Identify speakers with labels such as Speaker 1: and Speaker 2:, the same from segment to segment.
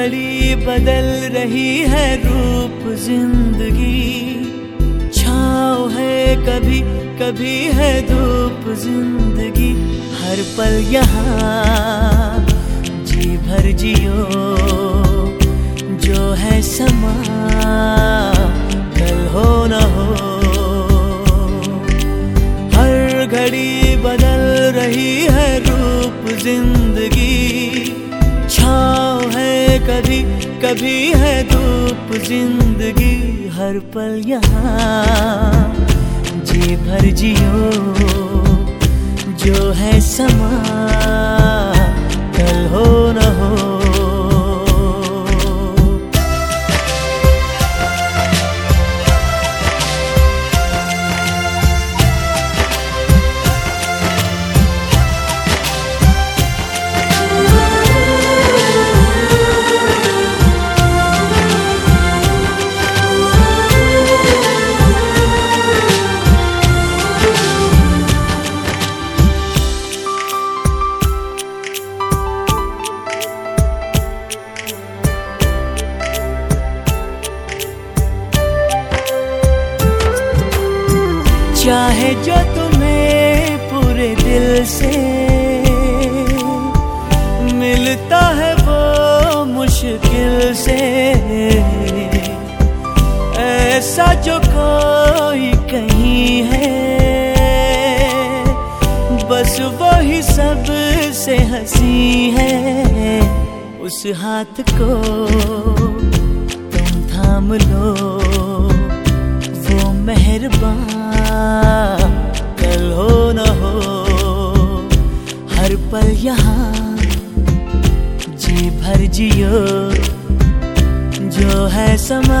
Speaker 1: घड़ी बदल रही है रूप ज़िंदगी। छाव है कभी कभी है धूप ज़िंदगी। हर पल यहाँ, जी भर जियो, जो है समा। कल हो न हो, हर घड़ी बदल रही है रूप ज़िंदगी। कभी कभी है धूप ज़िंदगी हर पल यहाँ। जी भर जियो जो है समा, कल हो न चाहे जो तुम्हें पूरे दिल से। मिलता है वो मुश्किल से। ऐसा जो कोई कहीं है। बस वही सबसे हँसी है उस हाथ को। हर पल यहाँ जी भर जियो जो है समा।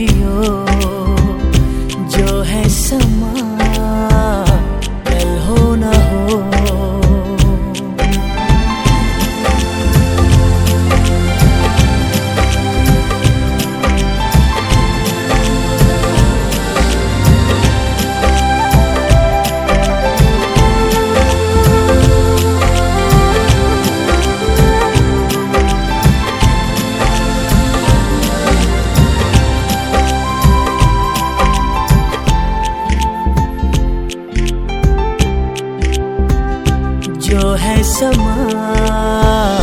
Speaker 1: जियो है समा।